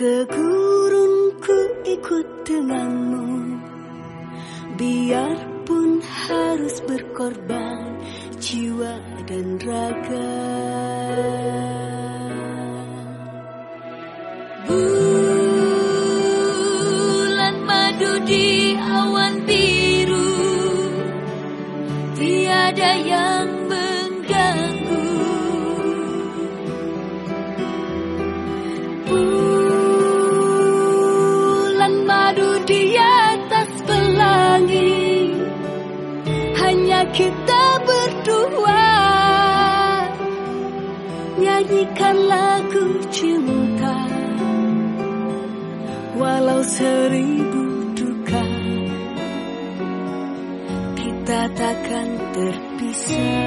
Ke gurun ku ikut denganmu. Biarpun harus berkorban jiwa dan raga. seribu duka. Kita takkan terpisah.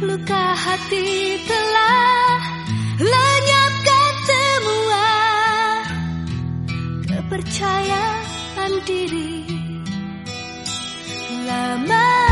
Luka hati telah lenyapkan semua Kepercayaan diri. Lama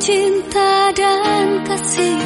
cinta dan kasih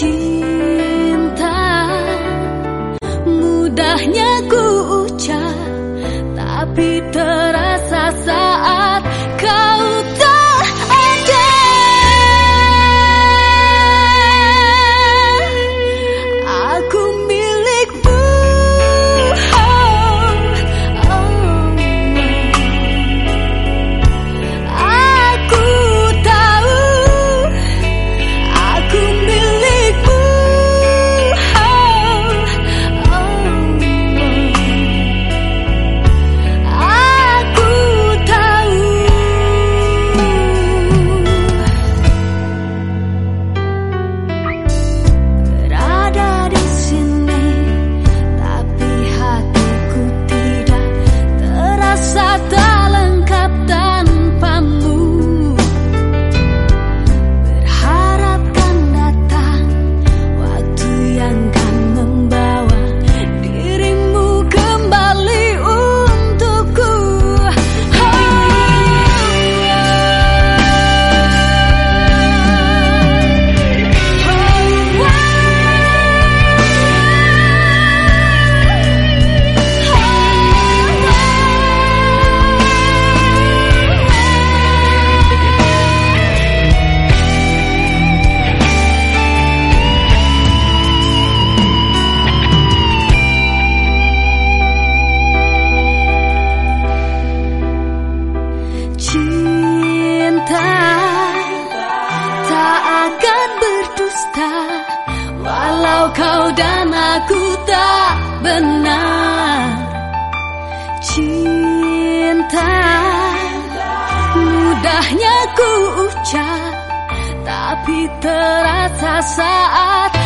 Cinta ku ucap Tapi terasa saat